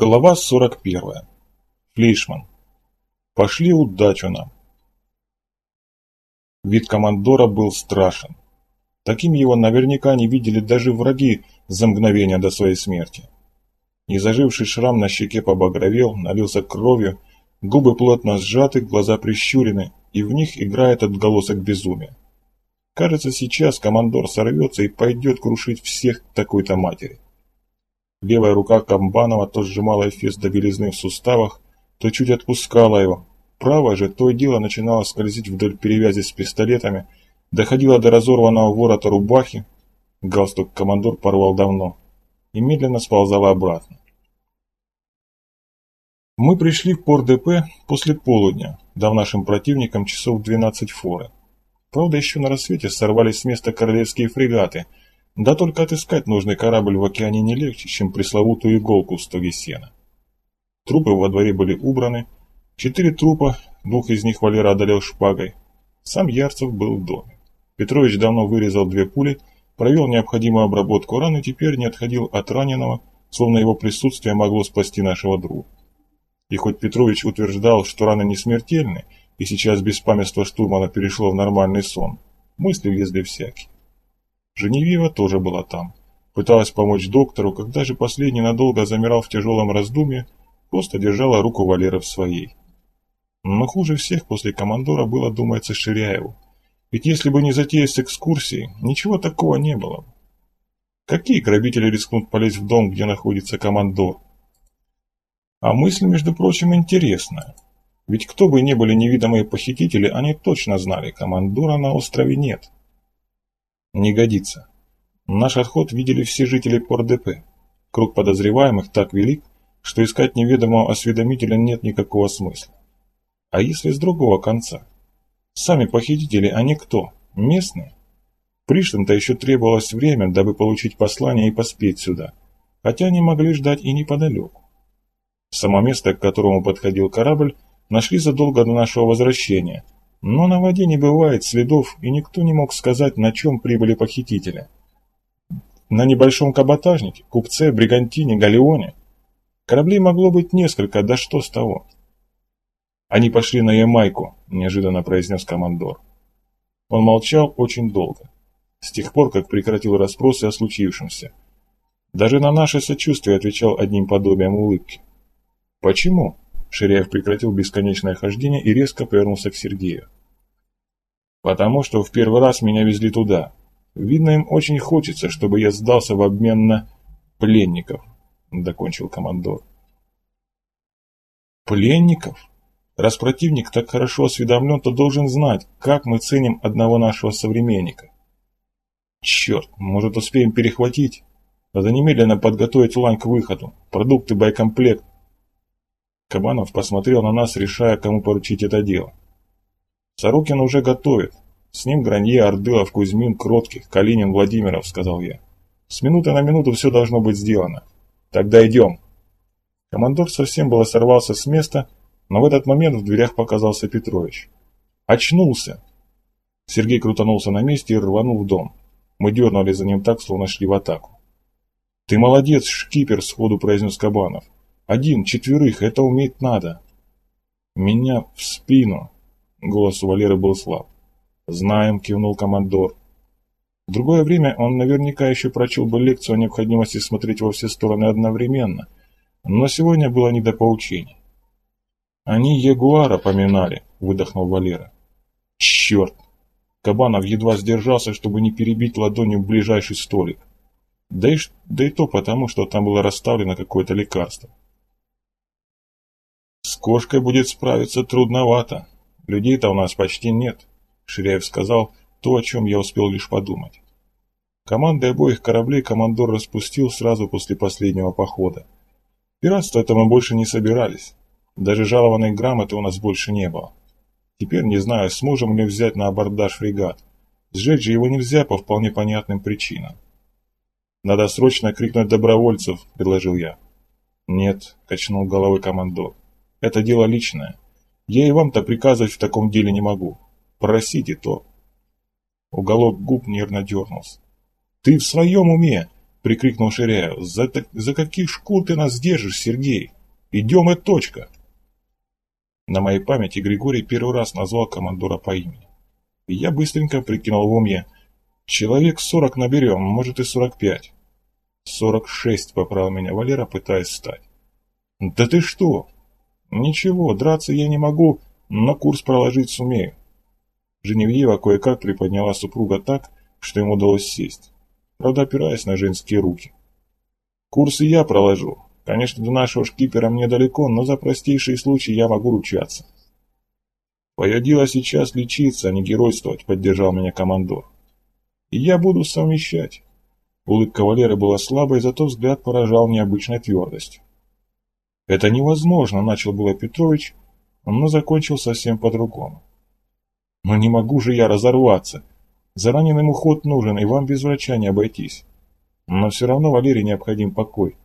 Глава 41. Флейшман. Пошли удачу нам. Вид командора был страшен. Таким его наверняка не видели даже враги за мгновение до своей смерти. Незаживший шрам на щеке побагровел, налился кровью, губы плотно сжаты, глаза прищурены, и в них играет отголосок безумия. Кажется, сейчас командор сорвется и пойдет крушить всех такой-то матери. Левая рука Камбанова то сжимала эфес до белизны в суставах, то чуть отпускала его. Правая же то и дело начинала скользить вдоль перевязи с пистолетами, доходила до разорванного ворота рубахи, галстук командор порвал давно, и медленно сползала обратно. Мы пришли в Пор-ДП после полудня, дав нашим противникам часов 12 форы. Правда, еще на рассвете сорвались с места королевские фрегаты – да только отыскать нужный корабль в океане не легче, чем пресловутую иголку в стоге сена. Трупы во дворе были убраны. Четыре трупа, двух из них Валера одолел шпагой. Сам Ярцев был в доме. Петрович давно вырезал две пули, провел необходимую обработку ран и теперь не отходил от раненого, словно его присутствие могло спасти нашего друга. И хоть Петрович утверждал, что раны не смертельны, и сейчас беспамятство штурмана перешло в нормальный сон, мысли лезли всякие. Женевьева тоже была там. Пыталась помочь доктору, когда же последний надолго замирал в тяжелом раздумье, просто держала руку Валеры в своей. Но хуже всех после командора было, думается, Ширяеву. Ведь если бы не затея с экскурсией, ничего такого не было бы. Какие грабители рискнут полезть в дом, где находится командор? А мысль, между прочим, интересная. Ведь кто бы ни были невидимые похитители, они точно знали, командора на острове нет. Не годится. Наш отход видели все жители Пор-ДП. Круг подозреваемых так велик, что искать неведомого осведомителя нет никакого смысла. А если с другого конца? Сами похитители, они кто? Местные? Пришлым-то еще требовалось время, дабы получить послание и поспеть сюда, хотя они могли ждать и неподалеку. Само место, к которому подходил корабль, нашли задолго до нашего возвращения – но на воде не бывает следов, и никто не мог сказать, на чем прибыли похитители. На небольшом каботажнике, купце, бригантине, галеоне. Кораблей могло быть несколько, да что с того? Они пошли на Ямайку, неожиданно произнес командор. Он молчал очень долго, с тех пор, как прекратил расспросы о случившемся. Даже на наше сочувствие отвечал одним подобием улыбки. «Почему?» Ширяев прекратил бесконечное хождение и резко повернулся к Сергею. «Потому что в первый раз меня везли туда. Видно, им очень хочется, чтобы я сдался в обмен на пленников», — докончил командор. «Пленников? Раз противник так хорошо осведомлен, то должен знать, как мы ценим одного нашего современника. Черт, может успеем перехватить? Надо немедленно подготовить лань к выходу, продукты, боекомплект, Кабанов посмотрел на нас, решая, кому поручить это дело. «Сорокин уже готовит. С ним Гранье, Ордылов, Кузьмин, Кротких, Калинин, Владимиров», — сказал я. «С минуты на минуту все должно быть сделано. Тогда идем». Командор совсем было сорвался с места, но в этот момент в дверях показался Петрович. «Очнулся!» Сергей крутанулся на месте и рванул в дом. Мы дернули за ним так, словно шли в атаку. «Ты молодец, шкипер!» — сходу произнес Кабанов. Один, четверых, это уметь надо. Меня в спину. Голос у Валеры был слаб. Знаем, кивнул командор. В другое время он наверняка еще прочел бы лекцию о необходимости смотреть во все стороны одновременно. Но сегодня было не до поучений. Они Ягуара поминали, выдохнул Валера. Черт! Кабанов едва сдержался, чтобы не перебить ладонью ближайший столик. Да и, да и то потому, что там было расставлено какое-то лекарство. Кошкой будет справиться трудновато. Людей-то у нас почти нет, Ширяев сказал то, о чем я успел лишь подумать. Команды обоих кораблей командор распустил сразу после последнего похода. Пиратство это мы больше не собирались. Даже жалованной грамоты у нас больше не было. Теперь не знаю, сможем ли взять на абордаж фрегат. Сжечь же его нельзя по вполне понятным причинам. «Надо срочно крикнуть добровольцев», — предложил я. «Нет», — качнул головой командор. Это дело личное. Я и вам-то приказывать в таком деле не могу. Просите то. Уголок губ нервно дернулся. Ты в своем уме? — прикрикнул Ширяев. «За, «За каких шкур ты нас держишь, Сергей? Идем и точка!» На моей памяти Григорий первый раз назвал командора по имени. Я быстренько прикинул в уме. Человек сорок наберем, может и сорок пять. Сорок шесть, поправил меня Валера, пытаясь встать. Да ты что? Ничего, драться я не могу, но курс проложить сумею. Женевьева кое-как приподняла супруга так, что ему удалось сесть, правда опираясь на женские руки. Курс и я проложу, Конечно, до нашего шкипера мне далеко, но за простейшие случаи я могу ручаться. Твое дело сейчас лечиться, а не геройствовать, поддержал меня командор. И я буду совмещать. Улыбка Валеры была слабой, зато взгляд поражал необычной твердостью. «Это невозможно», — начал было Петрович, но закончил совсем по-другому. «Но не могу же я разорваться. За раненым уход нужен, и вам без врача не обойтись. Но все равно Валерий необходим покой.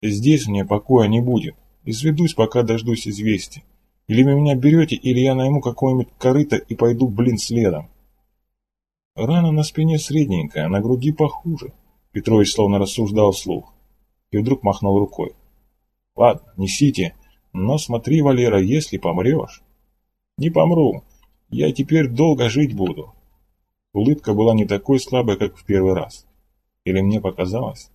Здесь мне покоя не будет. Изведусь, пока дождусь известия. Или вы меня берете, или я найму какое-нибудь корыто и пойду, блин, следом. Рана на спине средненькая, на груди похуже. Петрович словно рассуждал вслух. И вдруг махнул рукой. Ладно, несите, но смотри, Валера, если помрешь... Не помру, я теперь долго жить буду. Улыбка была не такой слабой, как в первый раз. Или мне показалось?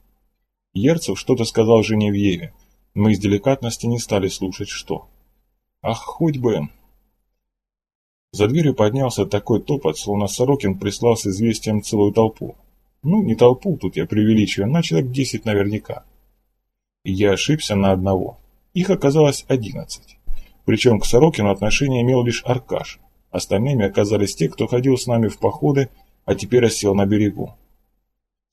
Ерцев что-то сказал Женевьеве. Мы из деликатности не стали слушать, что. Ах, хоть бы... За дверью поднялся такой топот, словно Сорокин прислал с известием целую толпу. Ну, не толпу, тут я преувеличиваю, на человек десять наверняка. Я ошибся на одного. Их оказалось одиннадцать. Причем к Сорокину отношение имел лишь Аркаш. Остальными оказались те, кто ходил с нами в походы, а теперь осел на берегу.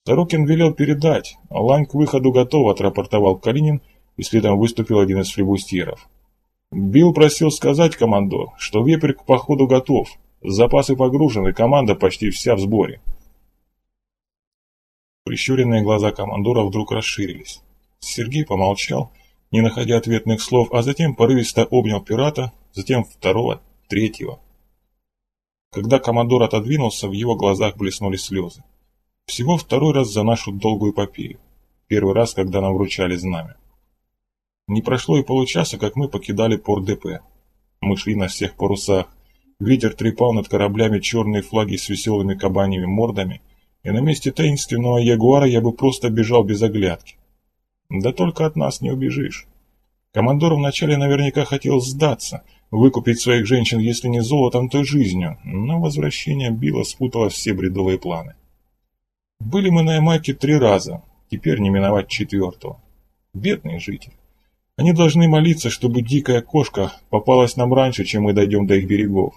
Сорокин велел передать, лань к выходу готов, отрапортовал Калинин, и следом выступил один из флебустьеров. Билл просил сказать командор, что вепрь к походу готов, запасы погружены, команда почти вся в сборе. Прищуренные глаза командора вдруг расширились. Сергей помолчал, не находя ответных слов, а затем порывисто обнял пирата, затем второго, третьего. Когда командор отодвинулся, в его глазах блеснули слезы. Всего второй раз за нашу долгую эпопею. Первый раз, когда нам вручали знамя. Не прошло и получаса, как мы покидали порт ДП. Мы шли на всех парусах. Ветер трепал над кораблями черные флаги с веселыми кабаньими мордами, и на месте таинственного ягуара я бы просто бежал без оглядки. Да только от нас не убежишь. Командор вначале наверняка хотел сдаться, выкупить своих женщин, если не золотом, то жизнью, но возвращение Билла спутало все бредовые планы. Были мы на Ямайке три раза, теперь не миновать четвертого. Бедные жители. Они должны молиться, чтобы дикая кошка попалась нам раньше, чем мы дойдем до их берегов.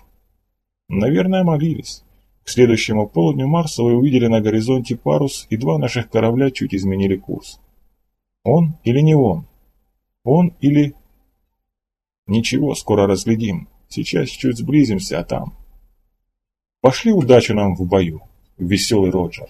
Наверное, молились. К следующему полудню Марсовые увидели на горизонте парус, и два наших корабля чуть изменили курс. Он или не он? Он или... Ничего, скоро разглядим. Сейчас чуть сблизимся, а там... Пошли удачу нам в бою, веселый Роджер.